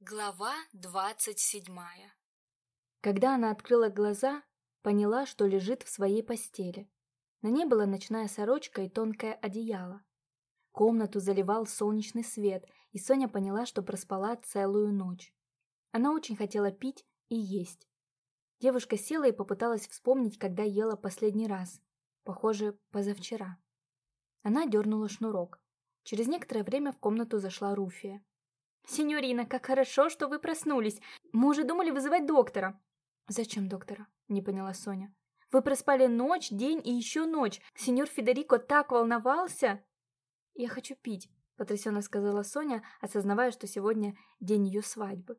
Глава двадцать седьмая Когда она открыла глаза, поняла, что лежит в своей постели. На ней была ночная сорочка и тонкое одеяло. Комнату заливал солнечный свет, и Соня поняла, что проспала целую ночь. Она очень хотела пить и есть. Девушка села и попыталась вспомнить, когда ела последний раз. Похоже, позавчера. Она дернула шнурок. Через некоторое время в комнату зашла Руфия. «Синьорина, как хорошо, что вы проснулись. Мы уже думали вызывать доктора». «Зачем доктора?» – не поняла Соня. «Вы проспали ночь, день и еще ночь. Сеньор Федерико так волновался!» «Я хочу пить», – потрясенно сказала Соня, осознавая, что сегодня день ее свадьбы.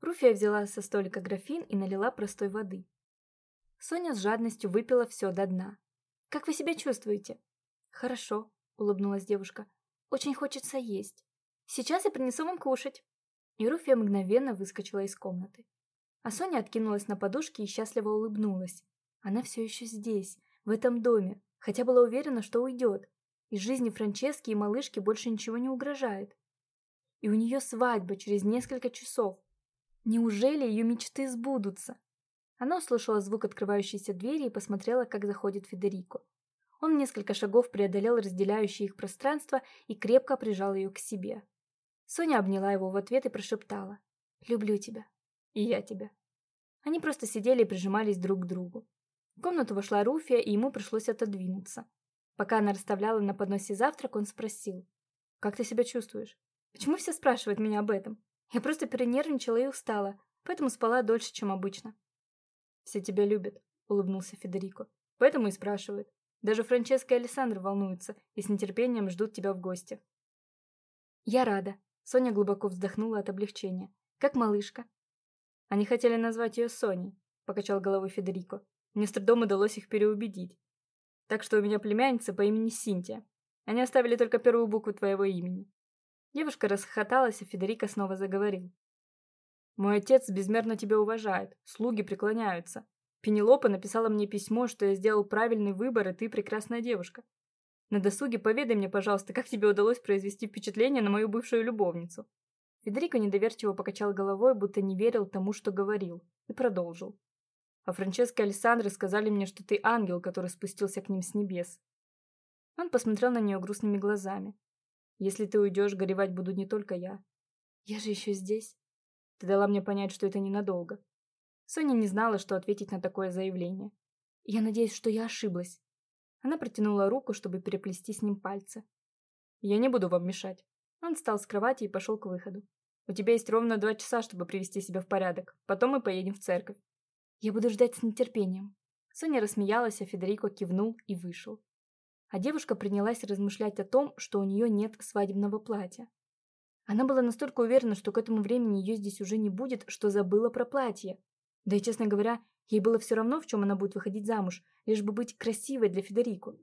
Руфия взяла со столика графин и налила простой воды. Соня с жадностью выпила все до дна. «Как вы себя чувствуете?» «Хорошо», – улыбнулась девушка. «Очень хочется есть». Сейчас я принесу вам кушать». И Руфия мгновенно выскочила из комнаты. А Соня откинулась на подушке и счастливо улыбнулась. Она все еще здесь, в этом доме, хотя была уверена, что уйдет. Из жизни Франчески и малышки больше ничего не угрожает. И у нее свадьба через несколько часов. Неужели ее мечты сбудутся? Она услышала звук открывающейся двери и посмотрела, как заходит Федерико. Он несколько шагов преодолел разделяющее их пространство и крепко прижал ее к себе. Соня обняла его в ответ и прошептала. «Люблю тебя. И я тебя». Они просто сидели и прижимались друг к другу. В комнату вошла Руфия, и ему пришлось отодвинуться. Пока она расставляла на подносе завтрак, он спросил. «Как ты себя чувствуешь? Почему все спрашивают меня об этом? Я просто перенервничала и устала, поэтому спала дольше, чем обычно». «Все тебя любят», — улыбнулся Федерико. «Поэтому и спрашивают. Даже Франческа и Александр волнуются и с нетерпением ждут тебя в гости». «Я рада», Соня глубоко вздохнула от облегчения. «Как малышка?» «Они хотели назвать ее Соней», — покачал головой Федерико. «Мне с трудом удалось их переубедить. Так что у меня племянница по имени Синтия. Они оставили только первую букву твоего имени». Девушка расхохоталась, и Федерико снова заговорил. «Мой отец безмерно тебя уважает, слуги преклоняются. Пенелопа написала мне письмо, что я сделал правильный выбор, и ты прекрасная девушка. На досуге поведай мне, пожалуйста, как тебе удалось произвести впечатление на мою бывшую любовницу». Федерико недоверчиво покачал головой, будто не верил тому, что говорил, и продолжил. «А Франческо и Александры сказали мне, что ты ангел, который спустился к ним с небес». Он посмотрел на нее грустными глазами. «Если ты уйдешь, горевать буду не только я. Я же еще здесь». Ты дала мне понять, что это ненадолго. Соня не знала, что ответить на такое заявление. «Я надеюсь, что я ошиблась», она протянула руку, чтобы переплести с ним пальцы. «Я не буду вам мешать». Он встал с кровати и пошел к выходу. «У тебя есть ровно два часа, чтобы привести себя в порядок. Потом мы поедем в церковь». «Я буду ждать с нетерпением». Соня рассмеялась, а Федерико кивнул и вышел. А девушка принялась размышлять о том, что у нее нет свадебного платья. Она была настолько уверена, что к этому времени ее здесь уже не будет, что забыла про платье. Да и, честно говоря, Ей было все равно, в чем она будет выходить замуж, лишь бы быть красивой для Федерико.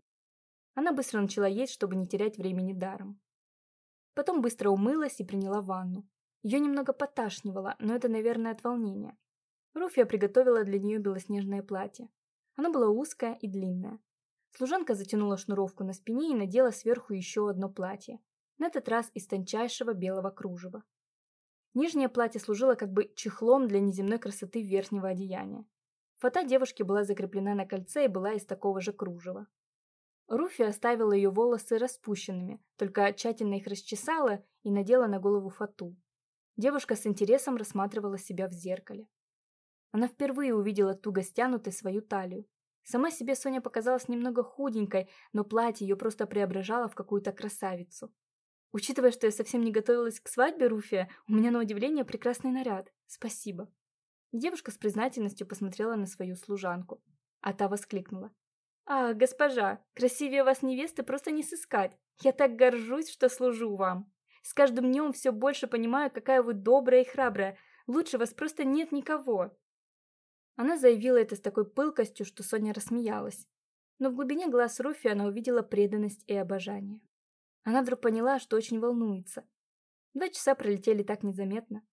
Она быстро начала есть, чтобы не терять времени даром. Потом быстро умылась и приняла ванну. Ее немного поташнивало, но это, наверное, от волнения. Руфия приготовила для нее белоснежное платье. Оно было узкое и длинное. Служанка затянула шнуровку на спине и надела сверху еще одно платье, на этот раз из тончайшего белого кружева. Нижнее платье служило как бы чехлом для неземной красоты верхнего одеяния. Фата девушки была закреплена на кольце и была из такого же кружева. Руфи оставила ее волосы распущенными, только тщательно их расчесала и надела на голову фату. Девушка с интересом рассматривала себя в зеркале. Она впервые увидела туго стянутой свою талию. Сама себе Соня показалась немного худенькой, но платье ее просто преображало в какую-то красавицу. Учитывая, что я совсем не готовилась к свадьбе, Руфия, у меня на удивление прекрасный наряд. Спасибо. Девушка с признательностью посмотрела на свою служанку, а та воскликнула. «А, госпожа, красивее вас невесты просто не сыскать. Я так горжусь, что служу вам. С каждым днем все больше понимаю, какая вы добрая и храбрая. Лучше вас просто нет никого». Она заявила это с такой пылкостью, что Соня рассмеялась. Но в глубине глаз Руфи она увидела преданность и обожание. Она вдруг поняла, что очень волнуется. Два часа пролетели так незаметно.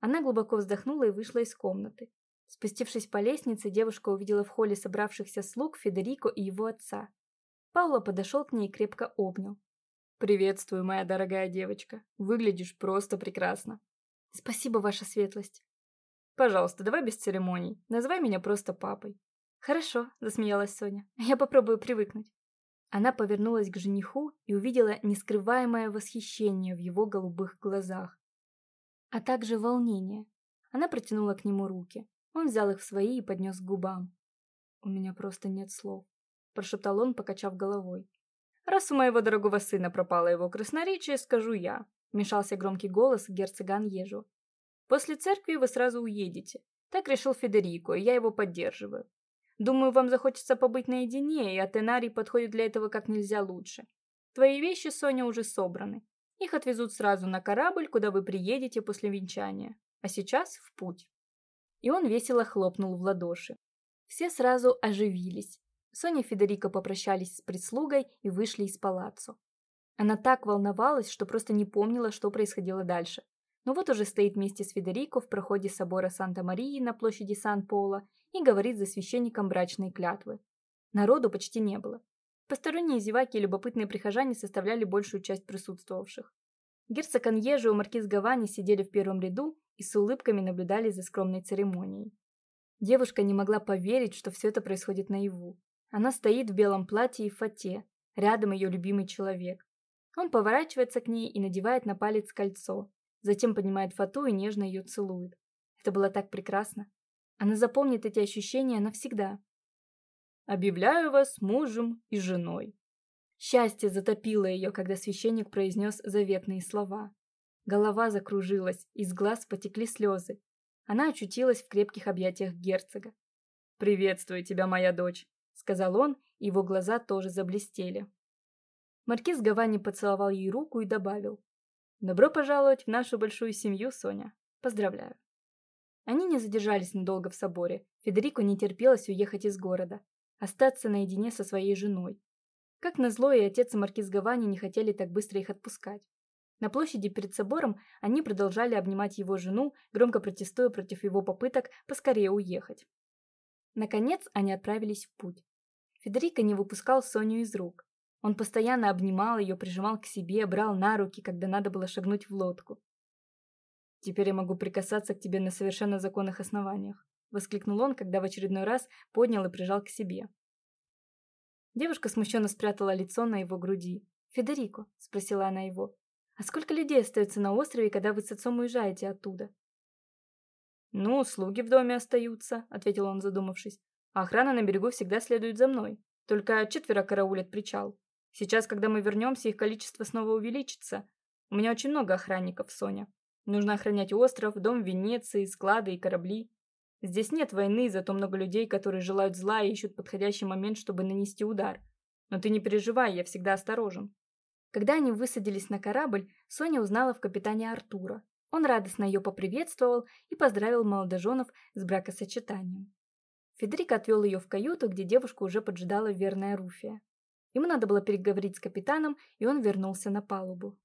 Она глубоко вздохнула и вышла из комнаты. Спустившись по лестнице, девушка увидела в холле собравшихся слуг Федерико и его отца. Пауло подошел к ней и крепко обнял. «Приветствую, моя дорогая девочка. Выглядишь просто прекрасно». Спасибо, ваша светлость. Пожалуйста, давай без церемоний. Называй меня просто папой. Хорошо, засмеялась Соня. Я попробую привыкнуть. Она повернулась к жениху и увидела нескрываемое восхищение в его голубых глазах, а также волнение. Она протянула к нему руки. Он взял их в свои и поднес к губам. «У меня просто нет слов», – прошептал он, покачав головой. «Раз у моего дорогого сына пропало его красноречие, скажу я», – вмешался громкий голос герцога Аньежу. «После церкви вы сразу уедете. Так решил Федерико, и я его поддерживаю. Думаю, вам захочется побыть наедине, и Атенарий подходит для этого как нельзя лучше. Твои вещи, Соня, уже собраны. Их отвезут сразу на корабль, куда вы приедете после венчания. А сейчас в путь». И он весело хлопнул в ладоши. Все сразу оживились. Соня и Федерико попрощались с прислугой и вышли из палаццо. Она так волновалась, что просто не помнила, что происходило дальше. Но вот уже стоит вместе с Федерико в проходе собора Санта-Марии на площади Сан-Поло и говорит за священником брачной клятвы. Народу почти не было. Посторонние зеваки и любопытные прихожане составляли большую часть присутствовавших. Герцог Аньежи и маркиз Гавани сидели в первом ряду и с улыбками наблюдали за скромной церемонией. Девушка не могла поверить, что все это происходит наяву. Она стоит в белом платье и фате, рядом ее любимый человек. Он поворачивается к ней и надевает на палец кольцо, затем поднимает фату и нежно ее целует. Это было так прекрасно. Она запомнит эти ощущения навсегда. «Объявляю вас мужем и женой». Счастье затопило ее, когда священник произнес заветные слова. Голова закружилась, из глаз потекли слезы. Она очутилась в крепких объятиях герцога. «Приветствую тебя, моя дочь», — сказал он, и его глаза тоже заблестели. Маркиз Гавани поцеловал ей руку и добавил. «Добро пожаловать в нашу большую семью, Соня. Поздравляю». Они не задержались надолго в соборе. Федерико не терпелось уехать из города, остаться наедине со своей женой. Как назло, и отец и маркиз Гавани не хотели так быстро их отпускать. На площади перед собором они продолжали обнимать его жену, громко протестуя против его попыток поскорее уехать. Наконец они отправились в путь. Федерико не выпускал Соню из рук. Он постоянно обнимал ее, прижимал к себе, брал на руки, когда надо было шагнуть в лодку. «Теперь я могу прикасаться к тебе на совершенно законных основаниях», воскликнул он, когда в очередной раз поднял и прижал к себе. Девушка смущенно спрятала лицо на его груди. «Федерико», — спросила она его, а сколько людей остается на острове, когда вы с отцом уезжаете оттуда? Ну, слуги в доме остаются, ответил он, задумавшись. А охрана на берегу всегда следует за мной. Только четверо караулят причал. Сейчас, когда мы вернемся, их количество снова увеличится. У меня очень много охранников, Соня. Нужно охранять остров, дом Венеции, склады и корабли. Здесь нет войны, зато много людей, которые желают зла и ищут подходящий момент, чтобы нанести удар. Но ты не переживай, я всегда осторожен. Когда они высадились на корабль, Соня узнала в капитане Артура. Он радостно ее поприветствовал и поздравил молодоженов с бракосочетанием. Федерик отвел ее в каюту, где девушку уже поджидала верная Руфия. Ему надо было переговорить с капитаном, и он вернулся на палубу.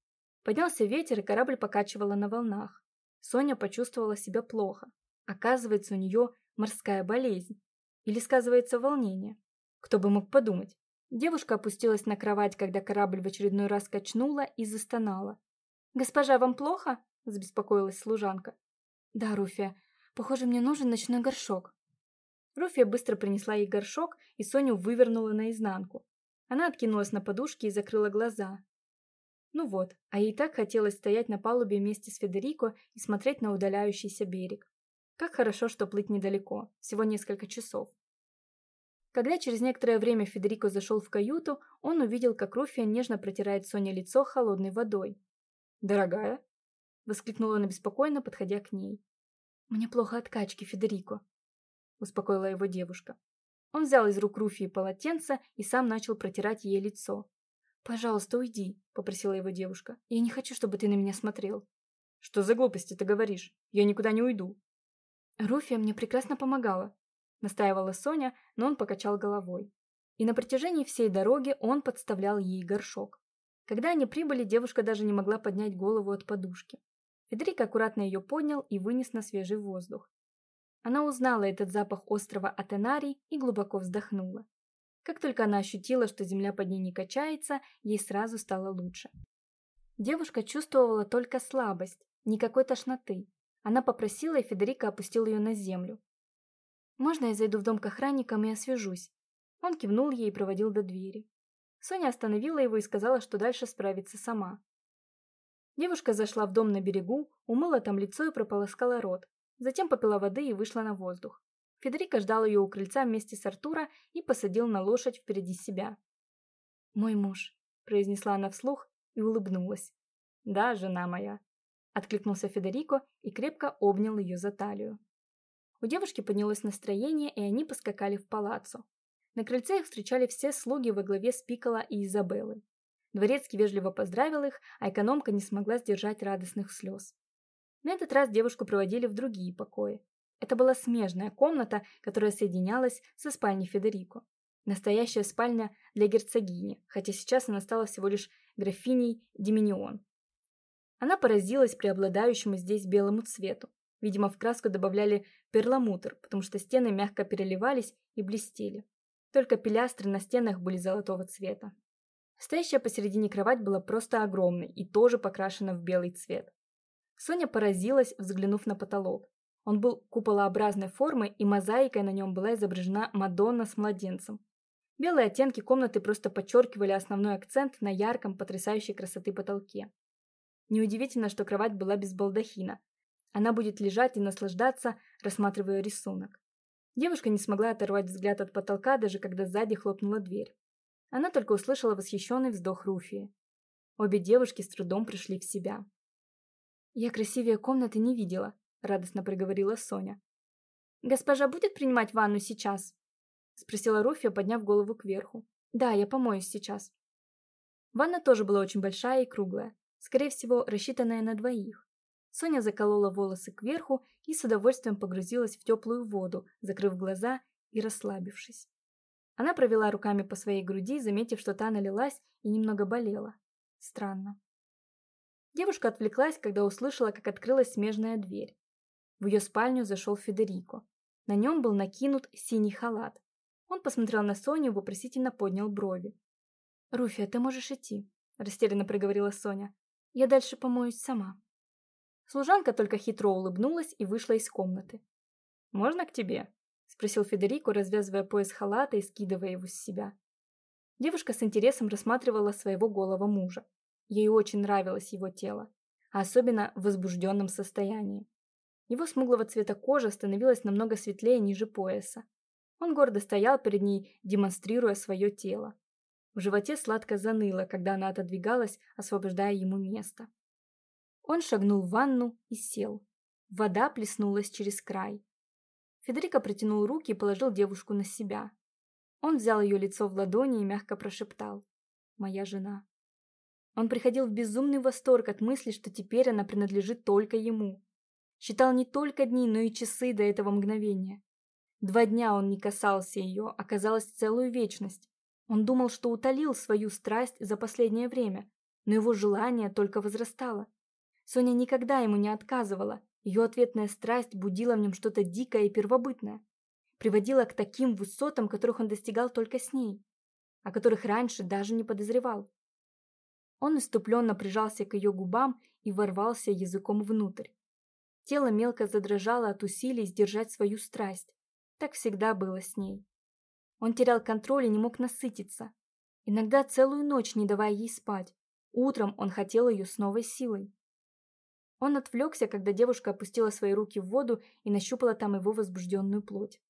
Поднялся ветер, и корабль покачивало на волнах. Соня почувствовала себя плохо. Оказывается, у нее морская болезнь. Или сказывается волнение. Кто бы мог подумать. Девушка опустилась на кровать, когда корабль в очередной раз качнула и застонала. «Госпожа, вам плохо?» – забеспокоилась служанка. «Да, Руфия. Похоже, мне нужен ночной горшок». Руфия быстро принесла ей горшок, и Соню вывернула наизнанку. Она откинулась на подушки и закрыла глаза. Ну вот, а ей так хотелось стоять на палубе вместе с Федерико и смотреть на удаляющийся берег. Как хорошо, что плыть недалеко, всего несколько часов. Когда через некоторое время Федерико зашел в каюту, он увидел, как Руфия нежно протирает Соне лицо холодной водой. «Дорогая?» – воскликнула она беспокойно, подходя к ней. «Мне плохо от качки, Федерико», – успокоила его девушка. Он взял из рук Руфии полотенце и сам начал протирать ей лицо. «Пожалуйста, уйди», – попросила его девушка. «Я не хочу, чтобы ты на меня смотрел». «Что за глупости ты говоришь? Я никуда не уйду». Руфия мне прекрасно помогала настаивала Соня, но он покачал головой. И на протяжении всей дороги он подставлял ей горшок. Когда они прибыли, девушка даже не могла поднять голову от подушки. Федерик аккуратно ее поднял и вынес на свежий воздух. Она узнала этот запах острова Атенарий и глубоко вздохнула. Как только она ощутила, что земля под ней не качается, ей сразу стало лучше. Девушка чувствовала только слабость, никакой тошноты. Она попросила, и Федерико опустил ее на землю. «Можно я зайду в дом к охранникам и освежусь?» Он кивнул ей и проводил до двери. Соня остановила его и сказала, что дальше справится сама. Девушка зашла в дом на берегу, умыла там лицо и прополоскала рот. Затем попила воды и вышла на воздух. Федерико ждал ее у крыльца вместе с Артура и посадил на лошадь впереди себя. «Мой муж», — произнесла она вслух и улыбнулась. «Да, жена моя», — откликнулся Федерико и крепко обнял ее за талию. У девушки поднялось настроение, и они поскакали в палаццо. На крыльце их встречали все слуги во главе с Пикола и Изабеллой. Дворецкий вежливо поздравил их, а экономка не смогла сдержать радостных слез. На этот раз девушку проводили в другие покои. Это была смежная комната, которая соединялась со спальней Федерико. Настоящая спальня для герцогини, хотя сейчас она стала всего лишь графиней Диминион. Она поразилась преобладающему здесь белому цвету. Видимо, в краску добавляли перламутр, потому что стены мягко переливались и блестели. Только пилястры на стенах были золотого цвета. Стоящая посередине кровать была просто огромной и тоже покрашена в белый цвет. Соня поразилась, взглянув на потолок. Он был куполообразной формы, и мозаикой на нем была изображена Мадонна с младенцем. Белые оттенки комнаты просто подчеркивали основной акцент на ярком, потрясающей красоты потолке. Неудивительно, что кровать была без балдахина. Она будет лежать и наслаждаться, рассматривая рисунок. Девушка не смогла оторвать взгляд от потолка, даже когда сзади хлопнула дверь. Она только услышала восхищенный вздох Руфии. Обе девушки с трудом пришли в себя. «Я красивее комнаты не видела», — радостно проговорила Соня. «Госпожа будет принимать ванну сейчас?» — спросила Руфия, подняв голову кверху. «Да, я помоюсь сейчас». Ванна тоже была очень большая и круглая, скорее всего, рассчитанная на двоих. Соня заколола волосы кверху и с удовольствием погрузилась в теплую воду, закрыв глаза и расслабившись. Она провела руками по своей груди, заметив, что та налилась и немного болела. Странно. Девушка отвлеклась, когда услышала, как открылась смежная дверь. В ее спальню зашел Федерико. На нем был накинут синий халат. Он посмотрел на Соню и вопросительно поднял брови. «Руфия, ты можешь идти», – растерянно проговорила Соня. «Я дальше помоюсь сама». Служанка только хитро улыбнулась и вышла из комнаты. «Можно к тебе?» – спросил Федерико, развязывая пояс халата и скидывая его с себя. Девушка с интересом рассматривала своего голого мужа. Ей очень нравилось его тело, а особенно в возбужденном состоянии. Его смуглого цвета кожа становилась намного светлее ниже пояса. Он гордо стоял перед ней, демонстрируя свое тело. В животе сладко заныло, когда она отодвигалась, освобождая ему место. Он шагнул в ванну и сел. Вода плеснулась через край. Федерико протянул руки и положил девушку на себя. Он взял ее лицо в ладони и мягко прошептал «Моя жена». Он приходил в безумный восторг от мысли, что теперь она принадлежит только ему. Считал не только дни, но и часы до этого мгновения. Два дня он не касался ее, оказалось целую вечность. Он думал, что утолил свою страсть за последнее время, но его желание только возрастало. Соня никогда ему не отказывала, ее ответная страсть будила в нем что-то дикое и первобытное, приводила к таким высотам, которых он достигал только с ней, о которых раньше даже не подозревал. Он иступленно прижался к ее губам и ворвался языком внутрь. Тело мелко задрожало от усилий сдержать свою страсть. Так всегда было с ней. Он терял контроль и не мог насытиться. Иногда целую ночь не давая ей спать. Утром он хотел ее с новой силой. Он отвлекся, когда девушка опустила свои руки в воду и нащупала там его возбужденную плоть.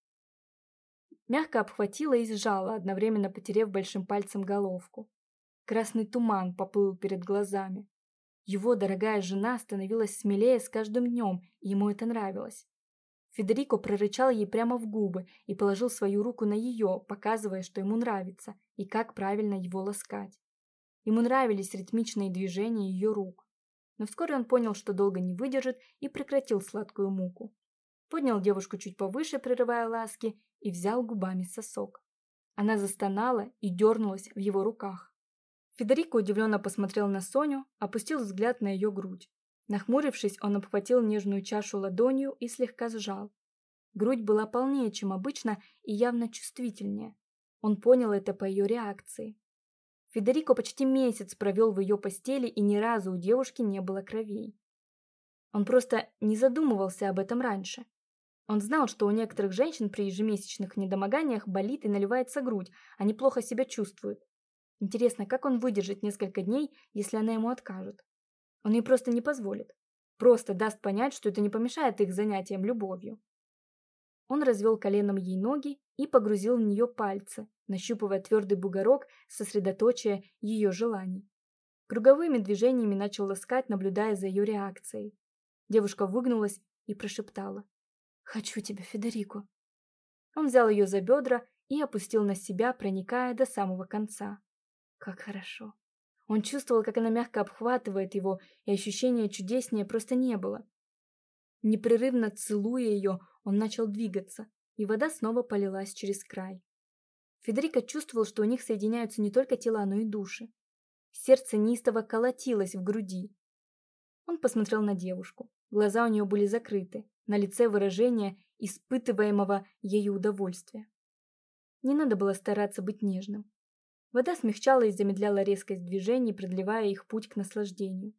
Мягко обхватила и сжала, одновременно потерев большим пальцем головку. Красный туман поплыл перед глазами. Его дорогая жена становилась смелее с каждым днем, и ему это нравилось. Федерико прорычал ей прямо в губы и положил свою руку на ее, показывая, что ему нравится и как правильно его ласкать. Ему нравились ритмичные движения ее рук но вскоре он понял, что долго не выдержит и прекратил сладкую муку. Поднял девушку чуть повыше, прерывая ласки, и взял губами сосок. Она застонала и дернулась в его руках. Федерико удивленно посмотрел на Соню, опустил взгляд на ее грудь. Нахмурившись, он обхватил нежную чашу ладонью и слегка сжал. Грудь была полнее, чем обычно, и явно чувствительнее. Он понял это по ее реакции. Федерико почти месяц провел в ее постели, и ни разу у девушки не было кровей. Он просто не задумывался об этом раньше. Он знал, что у некоторых женщин при ежемесячных недомоганиях болит и наливается грудь, они плохо себя чувствуют. Интересно, как он выдержит несколько дней, если она ему откажет? Он ей просто не позволит. Просто даст понять, что это не помешает их занятиям любовью. Он развел коленом ей ноги и погрузил в нее пальцы, нащупывая твердый бугорок, сосредоточия ее желаний. Круговыми движениями начал ласкать, наблюдая за ее реакцией. Девушка выгнулась и прошептала. «Хочу тебя, Федерико». Он взял ее за бедра и опустил на себя, проникая до самого конца. Как хорошо. Он чувствовал, как она мягко обхватывает его, и ощущения чудеснее просто не было. Непрерывно целуя ее, он начал двигаться, и вода снова полилась через край. Федерико чувствовал, что у них соединяются не только тела, но и души. Сердце неистово колотилось в груди. Он посмотрел на девушку. Глаза у нее были закрыты, на лице выражение испытываемого ею удовольствия. Не надо было стараться быть нежным. Вода смягчала и замедляла резкость движений, продлевая их путь к наслаждению.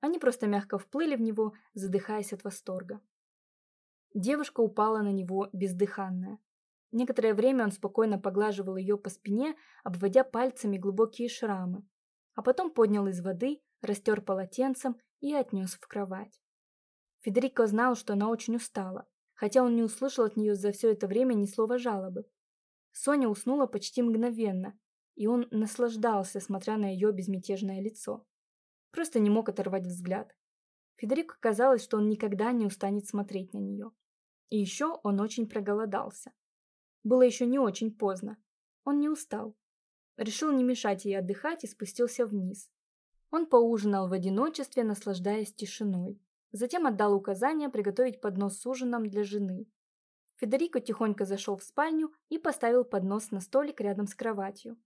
Они просто мягко вплыли в него, задыхаясь от восторга. Девушка упала на него бездыханная. Некоторое время он спокойно поглаживал ее по спине, обводя пальцами глубокие шрамы, а потом поднял из воды, растер полотенцем и отнес в кровать. Федерико знал, что она очень устала, хотя он не услышал от нее за все это время ни слова жалобы. Соня уснула почти мгновенно, и он наслаждался, смотря на ее безмятежное лицо. Просто не мог оторвать взгляд. Федерико казалось, что он никогда не устанет смотреть на нее. И еще он очень проголодался. Было еще не очень поздно. Он не устал. Решил не мешать ей отдыхать и спустился вниз. Он поужинал в одиночестве, наслаждаясь тишиной. Затем отдал указание приготовить поднос с ужином для жены. Федерико тихонько зашел в спальню и поставил поднос на столик рядом с кроватью.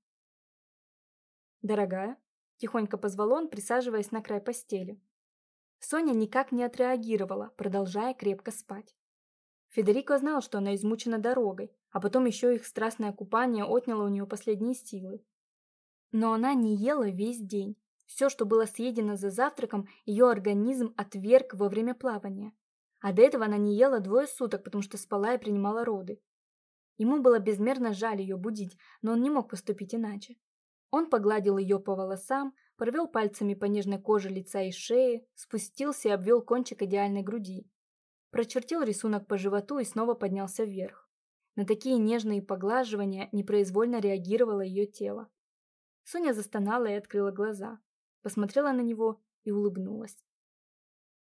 «Дорогая», – тихонько позвал он, присаживаясь на край постели. Соня никак не отреагировала, продолжая крепко спать. Федерико знал, что она измучена дорогой, а потом еще их страстное купание отняло у нее последние силы. Но она не ела весь день. Все, что было съедено за завтраком, ее организм отверг во время плавания. А до этого она не ела двое суток, потому что спала и принимала роды. Ему было безмерно жаль ее будить, но он не мог поступить иначе. Он погладил ее по волосам, провел пальцами по нежной коже лица и шеи, спустился и обвел кончик идеальной груди. Прочертил рисунок по животу и снова поднялся вверх. На такие нежные поглаживания непроизвольно реагировало ее тело. Соня застонала и открыла глаза, посмотрела на него и улыбнулась.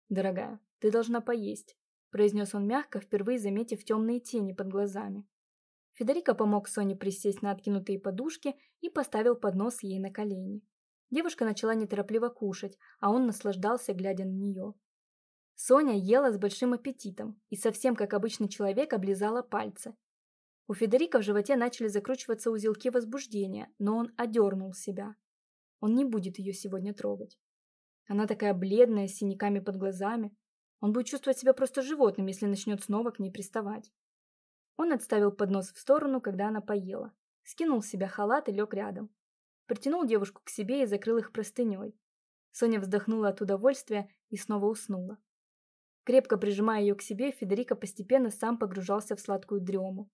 «Дорогая, ты должна поесть», – произнес он мягко, впервые заметив темные тени под глазами. Федерико помог Соне присесть на откинутые подушки и поставил поднос ей на колени. Девушка начала неторопливо кушать, а он наслаждался, глядя на нее. Соня ела с большим аппетитом и совсем как обычный человек облизала пальцы. У Федерика в животе начали закручиваться узелки возбуждения, но он одернул себя. Он не будет ее сегодня трогать. Она такая бледная, с синяками под глазами. Он будет чувствовать себя просто животным, если начнет снова к ней приставать. Он отставил поднос в сторону, когда она поела. Скинул с себя халат и лег рядом. Притянул девушку к себе и закрыл их простыней. Соня вздохнула от удовольствия и снова уснула. Крепко прижимая ее к себе, Федерико постепенно сам погружался в сладкую дрему.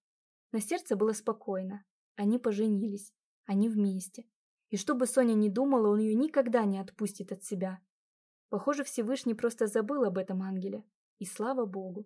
На сердце было спокойно. Они поженились. Они вместе. И что бы Соня ни думала, он ее никогда не отпустит от себя. Похоже, Всевышний просто забыл об этом ангеле. И слава Богу.